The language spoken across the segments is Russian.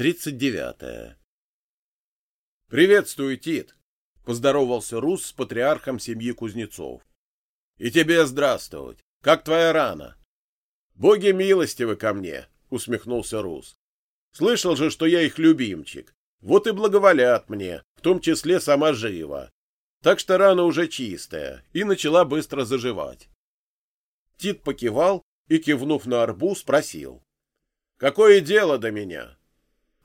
39. «Приветствую, Тит!» — поздоровался Рус с патриархом семьи Кузнецов. «И тебе здравствовать! Как твоя рана?» «Боги милостивы ко мне!» — усмехнулся Рус. «Слышал же, что я их любимчик. Вот и благоволят мне, в том числе сама жива. Так что рана уже чистая и начала быстро заживать». Тит покивал и, кивнув на арбуз, спросил. «Какое дело до меня?»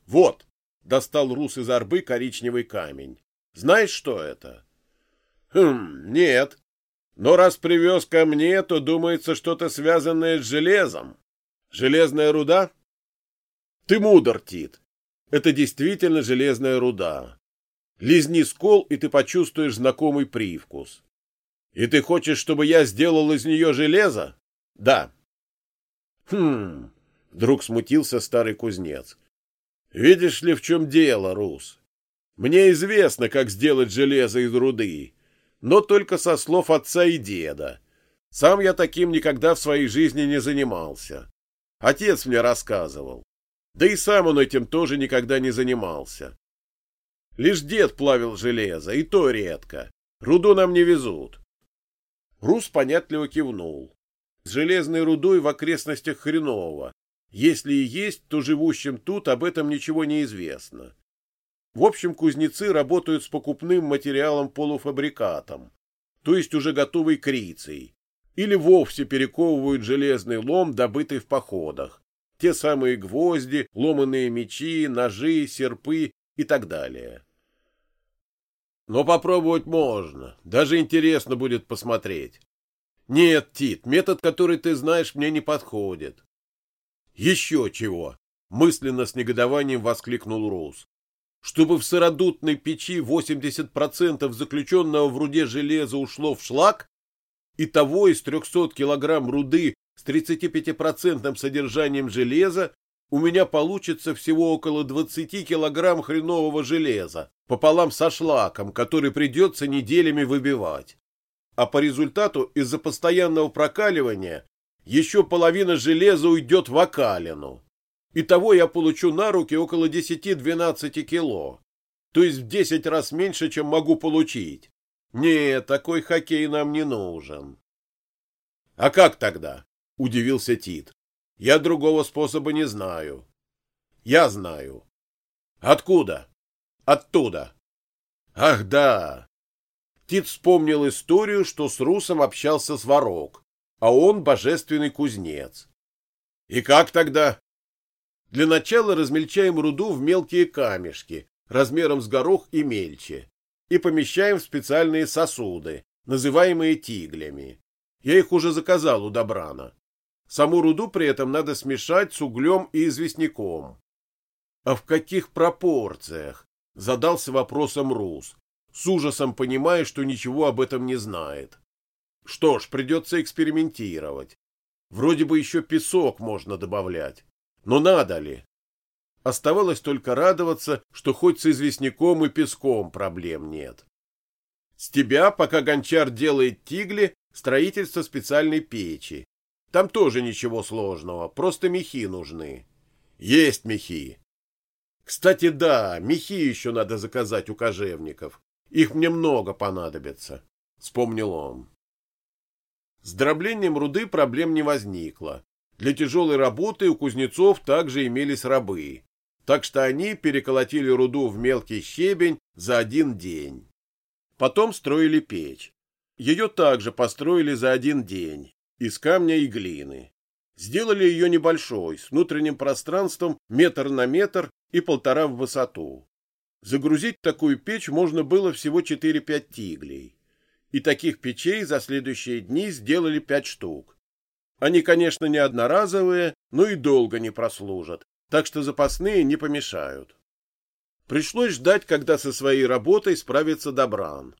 Вот, достал Рус из арбы коричневый камень. Знаешь, что это? Хм, нет. Но раз привез ко мне, то думается что-то связанное с железом. Железная руда? Ты мудр, Тит. Это действительно железная руда. Лизни скол, и ты почувствуешь знакомый привкус. И ты хочешь, чтобы я сделал из нее железо? Да. Хм, вдруг смутился старый кузнец. Видишь ли, в чем дело, Рус? Мне известно, как сделать железо из руды, но только со слов отца и деда. Сам я таким никогда в своей жизни не занимался. Отец мне рассказывал. Да и сам он этим тоже никогда не занимался. Лишь дед плавил железо, и то редко. Руду нам не везут. Рус понятливо кивнул. С железной рудой в окрестностях хреново, если и есть, то живущим тут об этом ничего не известно. В общем, кузнецы работают с покупным материалом-полуфабрикатом, то есть уже готовой крицией, или вовсе перековывают железный лом, добытый в походах, те самые гвозди, ломаные мечи, ножи, серпы и так далее. Но попробовать можно, даже интересно будет посмотреть. Нет, Тит, метод, который ты знаешь, мне не подходит. Еще чего! Мысленно с негодованием воскликнул Роуз. Чтобы в сыродутной печи 80% заключенного в руде железа ушло в шлак, и того из 300 килограмм руды с 35% содержанием железа у меня получится всего около 20 килограмм хренового железа, пополам со шлаком, который придется неделями выбивать. А по результату из-за постоянного прокаливания еще половина железа уйдет в окалину. Итого я получу на руки около 10-12 кило, то есть в 10 раз меньше, чем могу получить. Нет, такой хоккей нам не нужен. — А как тогда? — удивился Тит. — Я другого способа не знаю. — Я знаю. — Откуда? — Оттуда. — Ах, да. Тит вспомнил историю, что с Русом общался с Ворог а он божественный кузнец. И как тогда? Для начала размельчаем руду в мелкие камешки, размером с горох и мельче, и помещаем в специальные сосуды, называемые тиглями. Я их уже заказал у Добрана. Саму руду при этом надо смешать с углем и известняком. А в каких пропорциях? Задался вопросом Рус, с ужасом понимая, что ничего об этом не знает. Что ж, придется экспериментировать. Вроде бы еще песок можно добавлять. Но надо ли? Оставалось только радоваться, что хоть с известняком и песком проблем нет. С тебя, пока гончар делает тигли, строительство специальной печи. Там тоже ничего сложного, просто мехи нужны. Есть мехи. Кстати, да, мехи еще надо заказать у кожевников. Их мне много понадобится, — вспомнил он. С дроблением руды проблем не возникло. Для тяжелой работы у кузнецов также имелись рабы, так что они переколотили руду в мелкий щебень за один день. Потом строили печь. Ее также построили за один день, из камня и глины. Сделали ее небольшой, с внутренним пространством метр на метр и полтора в высоту. Загрузить такую печь можно было всего 4-5 тиглей и таких печей за следующие дни сделали пять штук. Они, конечно, не одноразовые, но и долго не прослужат, так что запасные не помешают. Пришлось ждать, когда со своей работой справится Добран.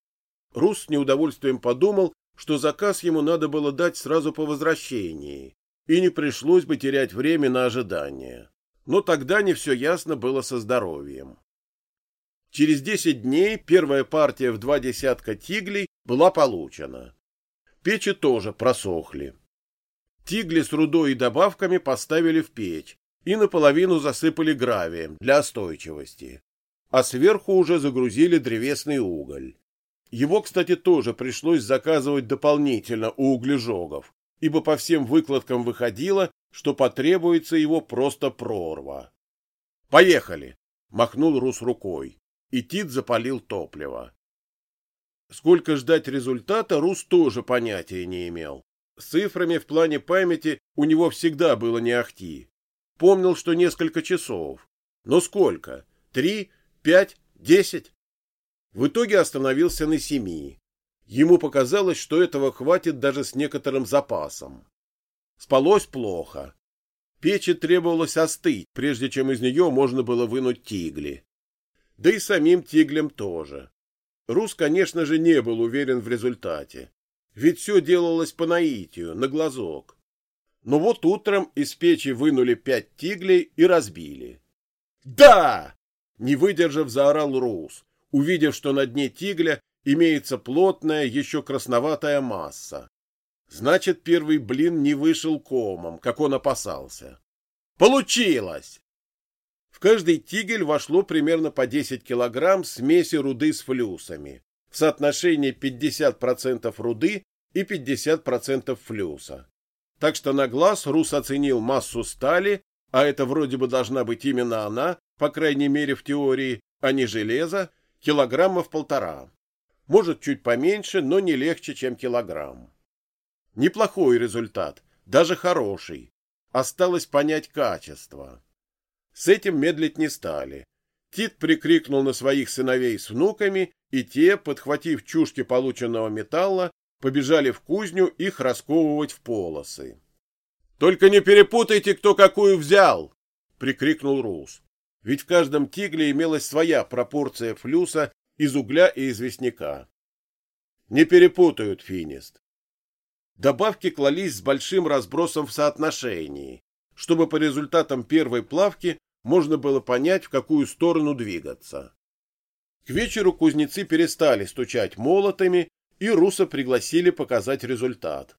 Рус с неудовольствием подумал, что заказ ему надо было дать сразу по возвращении, и не пришлось бы терять время на ожидание. Но тогда не все ясно было со здоровьем. Через 10 дней первая партия в два десятка тиглей была получена. Печи тоже просохли. Тигли с рудой и добавками поставили в печь, и наполовину засыпали гравием для остойчивости, а сверху уже загрузили древесный уголь. Его, кстати, тоже пришлось заказывать дополнительно у углежогов, ибо по всем выкладкам выходило, что потребуется его просто прорва. «Поехали!» — махнул Рус рукой, и Тит запалил топливо. Сколько ждать результата, Рус тоже понятия не имел. С цифрами в плане памяти у него всегда было не ахти. Помнил, что несколько часов. Но сколько? Три? Пять? Десять? В итоге остановился на семи. Ему показалось, что этого хватит даже с некоторым запасом. Спалось плохо. Печи требовалось остыть, прежде чем из нее можно было вынуть тигли. Да и самим тиглям тоже. Рус, конечно же, не был уверен в результате. Ведь все делалось по наитию, на глазок. Но вот утром из печи вынули пять тиглей и разбили. «Да!» — не выдержав, заорал Рус увидев, что на дне тигля имеется плотная, еще красноватая масса. Значит, первый блин не вышел комом, как он опасался. Получилось! В каждый тигель вошло примерно по 10 килограмм смеси руды с флюсами в соотношении 50% руды и 50% флюса. Так что на глаз Рус оценил массу стали, а это вроде бы должна быть именно она, по крайней мере в теории, а не железо, килограммов полтора. Может, чуть поменьше, но не легче, чем килограмм. Неплохой результат, даже хороший. Осталось понять качество. С этим медлить не стали. Тит прикрикнул на своих сыновей с внуками, и те, подхватив чушки полученного металла, побежали в кузню их расковывать в полосы. «Только не перепутайте, кто какую взял!» — прикрикнул Рус ведь в каждом тигле имелась своя пропорция флюса из угля и известняка. Не перепутают финист. Добавки клались с большим разбросом в соотношении, чтобы по результатам первой плавки можно было понять, в какую сторону двигаться. К вечеру кузнецы перестали стучать молотами, и Руса пригласили показать результат.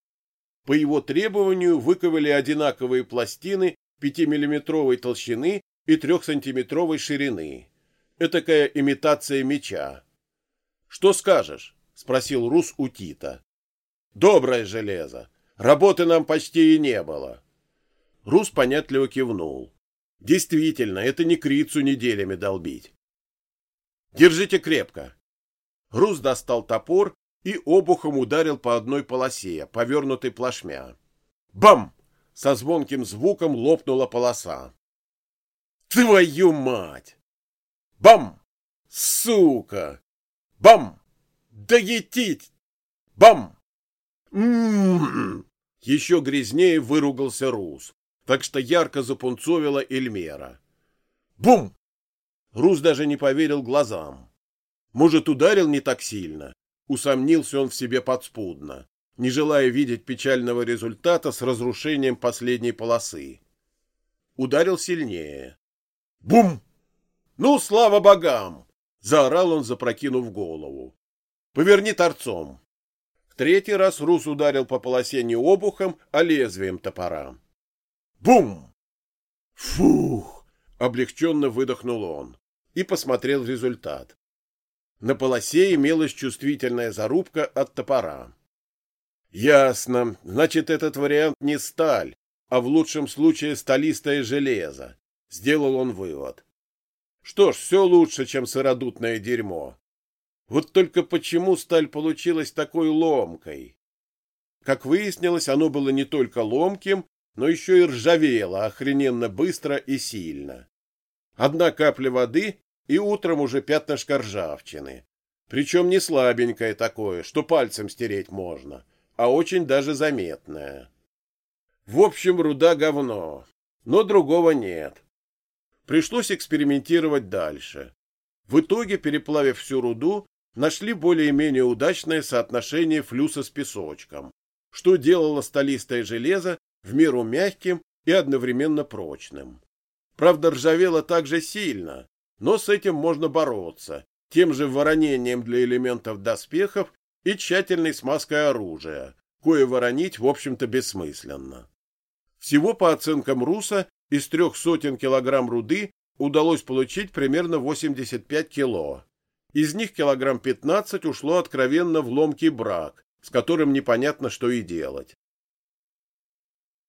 По его требованию выковали одинаковые пластины 5-миллиметровой толщины и трехсантиметровой ширины. Этакая имитация меча. — Что скажешь? — спросил Рус у Тита. — Доброе железо. Работы нам почти и не было. Рус понятливо кивнул. Действительно, это не крицу неделями долбить. Держите крепко. Рус достал топор и обухом ударил по одной полосе, повернутой плашмя. Бам! Со звонким звуком лопнула полоса. Твою мать! Бам! Сука! Бам! Доетить! Бам! М-м-м! Еще грязнее выругался Рус, так что ярко запунцовила Эльмера. Бум! Рус даже не поверил глазам. Может, ударил не так сильно? Усомнился он в себе подспудно, не желая видеть печального результата с разрушением последней полосы. Ударил сильнее. Бум! Ну, слава богам! Заорал он, запрокинув голову. Поверни торцом. В третий раз Рус ударил по полосе не обухом, а лезвием топора. Бум! Фух! Облегченно выдохнул он и посмотрел результат. На полосе имелась чувствительная зарубка от топора. Ясно. Значит, этот вариант не сталь, а в лучшем случае сталистое железо. Сделал он вывод. Что ж, все лучше, чем сыродутное дерьмо. Вот только почему сталь получилась такой ломкой? Как выяснилось, оно было не только ломким, но еще и ржавело охрененно быстро и сильно. Одна капля воды, и утром уже пятнышко ржавчины. Причем не слабенькое такое, что пальцем стереть можно, а очень даже заметное. В общем, руда говно, но другого нет. Пришлось экспериментировать дальше. В итоге, переплавив всю руду, нашли более-менее удачное соотношение флюса с песочком, что делало столистое железо в меру мягким и одновременно прочным. Правда, ржавело также сильно, но с этим можно бороться, тем же воронением для элементов доспехов и тщательной смазкой оружия, кое воронить, в общем-то, бессмысленно. Всего, по оценкам Руса, из трех сотен килограмм руды удалось получить примерно 85 кило. Из них килограмм 15 ушло откровенно в ломкий брак, с которым непонятно, что и делать.